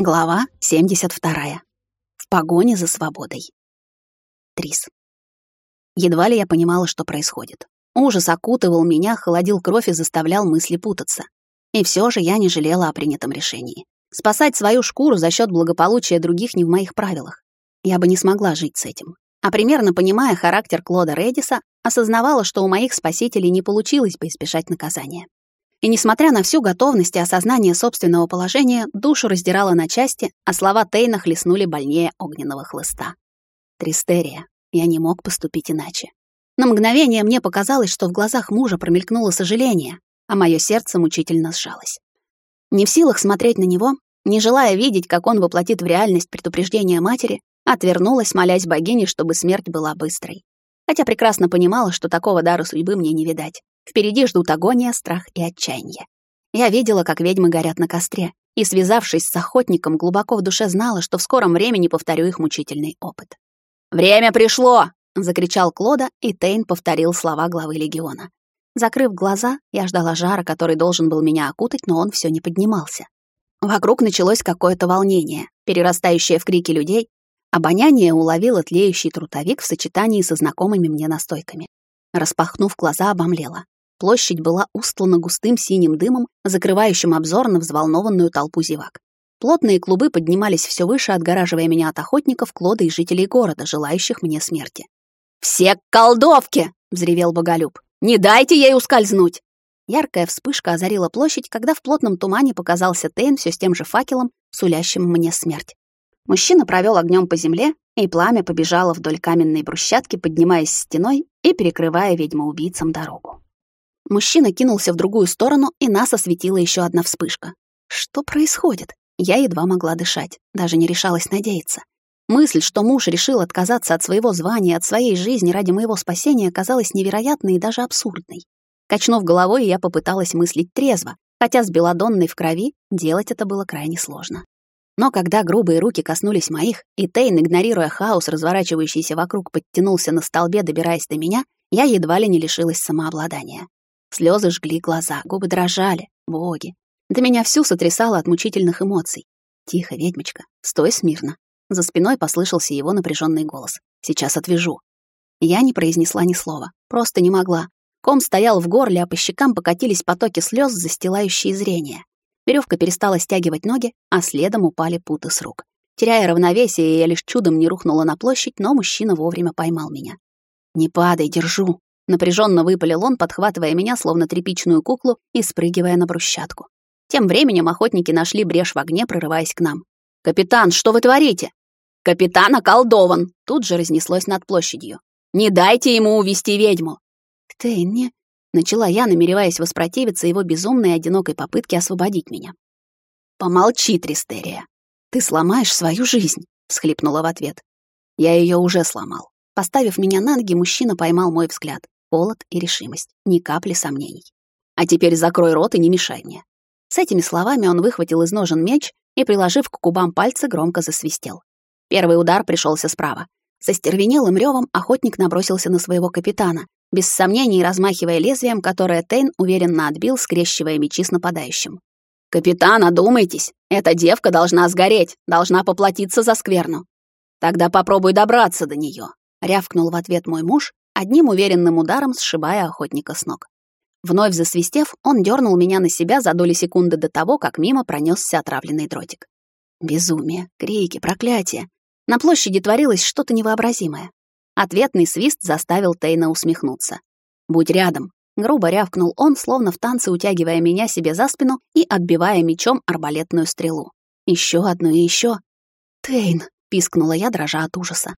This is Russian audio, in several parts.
Глава 72. В погоне за свободой. Трис. Едва ли я понимала, что происходит. Ужас окутывал меня, холодил кровь и заставлял мысли путаться. И все же я не жалела о принятом решении. Спасать свою шкуру за счет благополучия других не в моих правилах. Я бы не смогла жить с этим. А примерно понимая характер Клода Редиса, осознавала, что у моих спасителей не получилось бы избежать наказания. И несмотря на всю готовность и осознание собственного положения, душу раздирало на части, а слова Тейна хлестнули больнее огненного хлыста. Тристерия. Я не мог поступить иначе. На мгновение мне показалось, что в глазах мужа промелькнуло сожаление, а мое сердце мучительно сжалось. Не в силах смотреть на него, не желая видеть, как он воплотит в реальность предупреждение матери, отвернулась, молясь богине, чтобы смерть была быстрой. Хотя прекрасно понимала, что такого дара судьбы мне не видать. Впереди ждут агония, страх и отчаяние. Я видела, как ведьмы горят на костре, и, связавшись с охотником, глубоко в душе знала, что в скором времени повторю их мучительный опыт. «Время пришло!» — закричал Клода, и Тейн повторил слова главы легиона. Закрыв глаза, я ждала жара, который должен был меня окутать, но он все не поднимался. Вокруг началось какое-то волнение, перерастающее в крики людей. Обоняние уловило тлеющий трутовик в сочетании со знакомыми мне настойками. Распахнув глаза, обомлела. Площадь была устлана густым синим дымом, закрывающим обзор на взволнованную толпу зевак. Плотные клубы поднимались все выше, отгораживая меня от охотников, клода и жителей города, желающих мне смерти. «Все к колдовке!» — взревел Боголюб. «Не дайте ей ускользнуть!» Яркая вспышка озарила площадь, когда в плотном тумане показался Тейн все с тем же факелом, сулящим мне смерть. Мужчина провел огнем по земле, и пламя побежало вдоль каменной брусчатки, поднимаясь стеной и перекрывая ведьмоубийцам дорогу. Мужчина кинулся в другую сторону, и нас осветила еще одна вспышка. Что происходит? Я едва могла дышать, даже не решалась надеяться. Мысль, что муж решил отказаться от своего звания, от своей жизни ради моего спасения, казалась невероятной и даже абсурдной. Качнув головой, я попыталась мыслить трезво, хотя с белодонной в крови делать это было крайне сложно. Но когда грубые руки коснулись моих, и Тейн, игнорируя хаос, разворачивающийся вокруг, подтянулся на столбе, добираясь до меня, я едва ли не лишилась самообладания. Слезы жгли глаза, губы дрожали. Боги. Да меня всю сотрясало от мучительных эмоций. «Тихо, ведьмочка, стой смирно». За спиной послышался его напряженный голос. «Сейчас отвяжу». Я не произнесла ни слова. Просто не могла. Ком стоял в горле, а по щекам покатились потоки слез, застилающие зрение. Веревка перестала стягивать ноги, а следом упали путы с рук. Теряя равновесие, я лишь чудом не рухнула на площадь, но мужчина вовремя поймал меня. «Не падай, держу», Напряженно выпалил он, подхватывая меня, словно тряпичную куклу, и спрыгивая на брусчатку. Тем временем охотники нашли брешь в огне, прорываясь к нам. «Капитан, что вы творите?» «Капитан околдован!» Тут же разнеслось над площадью. «Не дайте ему увести ведьму!» «Ты не...» Начала я, намереваясь воспротивиться его безумной и одинокой попытке освободить меня. «Помолчи, Тристерия. Ты сломаешь свою жизнь», — всхлипнула в ответ. «Я ее уже сломал». Поставив меня на ноги, мужчина поймал мой взгляд. Холод и решимость, ни капли сомнений. «А теперь закрой рот и не мешай мне». С этими словами он выхватил из ножен меч и, приложив к кубам пальцы, громко засвистел. Первый удар пришелся справа. Со стервенелым ревом охотник набросился на своего капитана, без сомнений размахивая лезвием, которое Тейн уверенно отбил, скрещивая мечи с нападающим. «Капитан, одумайтесь! Эта девка должна сгореть, должна поплатиться за скверну. Тогда попробуй добраться до нее, рявкнул в ответ мой муж, одним уверенным ударом сшибая охотника с ног. Вновь засвистев, он дернул меня на себя за доли секунды до того, как мимо пронесся отравленный дротик. Безумие, крики, проклятия. На площади творилось что-то невообразимое. Ответный свист заставил Тейна усмехнуться. «Будь рядом», — грубо рявкнул он, словно в танце утягивая меня себе за спину и отбивая мечом арбалетную стрелу. Еще одну и еще. «Тейн», — пискнула я, дрожа от ужаса.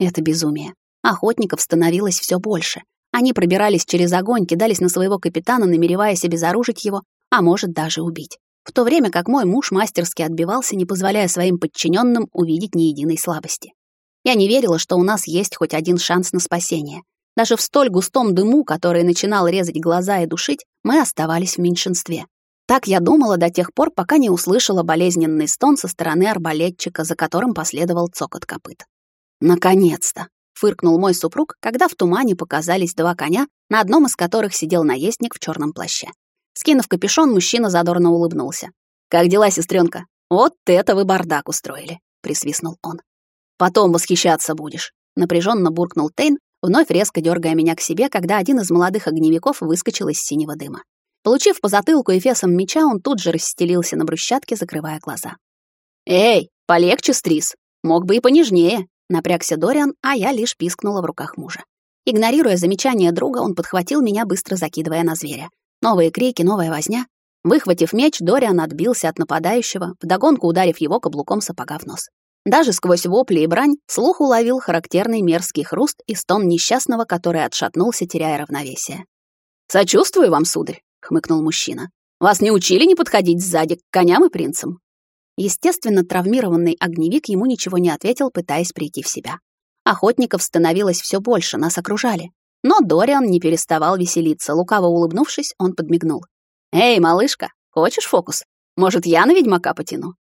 Это безумие. Охотников становилось все больше. Они пробирались через огонь, кидались на своего капитана, намереваясь обезоружить его, а может даже убить. В то время как мой муж мастерски отбивался, не позволяя своим подчиненным увидеть ни единой слабости. Я не верила, что у нас есть хоть один шанс на спасение. Даже в столь густом дыму, который начинал резать глаза и душить, мы оставались в меньшинстве. Так я думала до тех пор, пока не услышала болезненный стон со стороны арбалетчика, за которым последовал цокот копыт. Наконец-то! Фыркнул мой супруг, когда в тумане показались два коня, на одном из которых сидел наездник в черном плаще. Скинув капюшон, мужчина задорно улыбнулся. «Как дела, сестренка? «Вот это вы бардак устроили», — присвистнул он. «Потом восхищаться будешь», — напряженно буркнул Тейн, вновь резко дергая меня к себе, когда один из молодых огневиков выскочил из синего дыма. Получив по затылку эфесом меча, он тут же расстелился на брусчатке, закрывая глаза. «Эй, полегче, Стрис! Мог бы и понежнее!» — напрягся Дориан, а я лишь пискнула в руках мужа. Игнорируя замечание друга, он подхватил меня, быстро закидывая на зверя. Новые крики, новая возня. Выхватив меч, Дориан отбился от нападающего, вдогонку ударив его каблуком сапога в нос. Даже сквозь вопли и брань слух уловил характерный мерзкий хруст и стон несчастного, который отшатнулся, теряя равновесие. «Сочувствую вам, сударь», — хмыкнул мужчина. «Вас не учили не подходить сзади к коням и принцам?» Естественно, травмированный огневик ему ничего не ответил, пытаясь прийти в себя. Охотников становилось все больше, нас окружали. Но Дориан не переставал веселиться. Лукаво улыбнувшись, он подмигнул. «Эй, малышка, хочешь фокус? Может, я на ведьмака потяну?»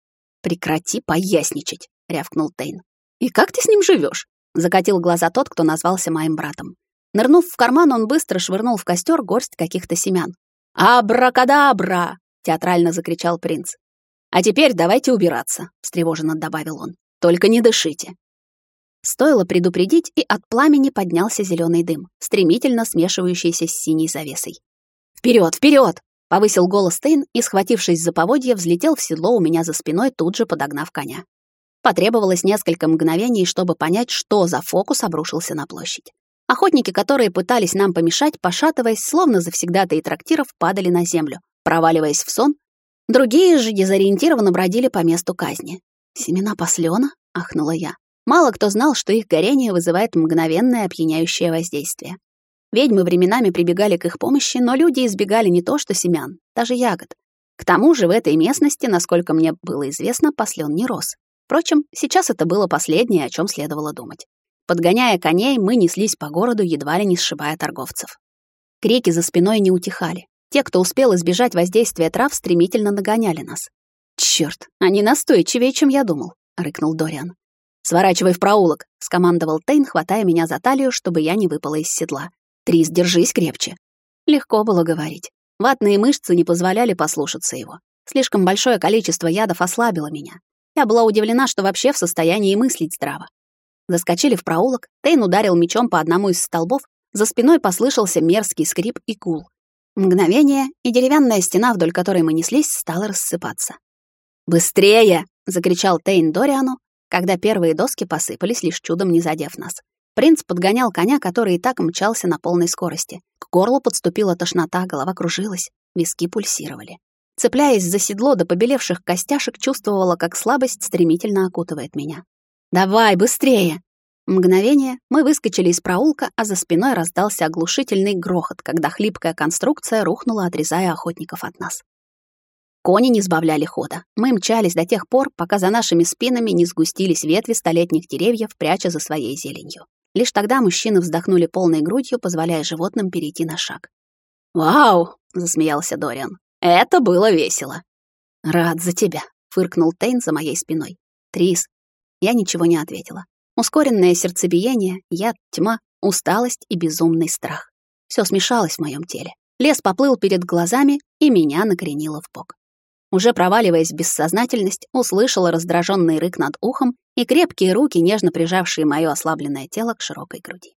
«Прекрати поясничать», — рявкнул Тейн. «И как ты с ним живешь? закатил глаза тот, кто назвался моим братом. Нырнув в карман, он быстро швырнул в костер горсть каких-то семян. «Абракадабра!» — театрально закричал принц. «А теперь давайте убираться», — встревоженно добавил он. «Только не дышите». Стоило предупредить, и от пламени поднялся зеленый дым, стремительно смешивающийся с синей завесой. Вперед, вперед! повысил голос Тейн и, схватившись за поводья, взлетел в седло у меня за спиной, тут же подогнав коня. Потребовалось несколько мгновений, чтобы понять, что за фокус обрушился на площадь. Охотники, которые пытались нам помешать, пошатываясь, словно завсегдатые трактиров, падали на землю, проваливаясь в сон. Другие же дезориентированно бродили по месту казни. «Семена послена?» — ахнула я. Мало кто знал, что их горение вызывает мгновенное опьяняющее воздействие. Ведьмы временами прибегали к их помощи, но люди избегали не то что семян, даже ягод. К тому же в этой местности, насколько мне было известно, послен не рос. Впрочем, сейчас это было последнее, о чем следовало думать. Подгоняя коней, мы неслись по городу, едва ли не сшибая торговцев. Крики за спиной не утихали. Те, кто успел избежать воздействия трав, стремительно нагоняли нас. «Чёрт, они настойчивее, чем я думал», — рыкнул Дориан. «Сворачивай в проулок», — скомандовал Тейн, хватая меня за талию, чтобы я не выпала из седла. «Трис, держись крепче». Легко было говорить. Ватные мышцы не позволяли послушаться его. Слишком большое количество ядов ослабило меня. Я была удивлена, что вообще в состоянии мыслить здраво. Заскочили в проулок, Тейн ударил мечом по одному из столбов, за спиной послышался мерзкий скрип и кул. Мгновение, и деревянная стена, вдоль которой мы неслись, стала рассыпаться. «Быстрее!» — закричал Тейн Дориану, когда первые доски посыпались, лишь чудом не задев нас. Принц подгонял коня, который и так мчался на полной скорости. К горлу подступила тошнота, голова кружилась, виски пульсировали. Цепляясь за седло до побелевших костяшек, чувствовала, как слабость стремительно окутывает меня. «Давай, быстрее!» Мгновение мы выскочили из проулка, а за спиной раздался оглушительный грохот, когда хлипкая конструкция рухнула, отрезая охотников от нас. Кони не сбавляли хода. Мы мчались до тех пор, пока за нашими спинами не сгустились ветви столетних деревьев, пряча за своей зеленью. Лишь тогда мужчины вздохнули полной грудью, позволяя животным перейти на шаг. «Вау!» — засмеялся Дориан. «Это было весело!» «Рад за тебя!» — фыркнул Тейн за моей спиной. «Трис!» Я ничего не ответила. Ускоренное сердцебиение, яд, тьма, усталость и безумный страх. Все смешалось в моем теле. Лес поплыл перед глазами, и меня накренило в бок. Уже проваливаясь в бессознательность, услышала раздраженный рык над ухом и крепкие руки, нежно прижавшие мое ослабленное тело к широкой груди.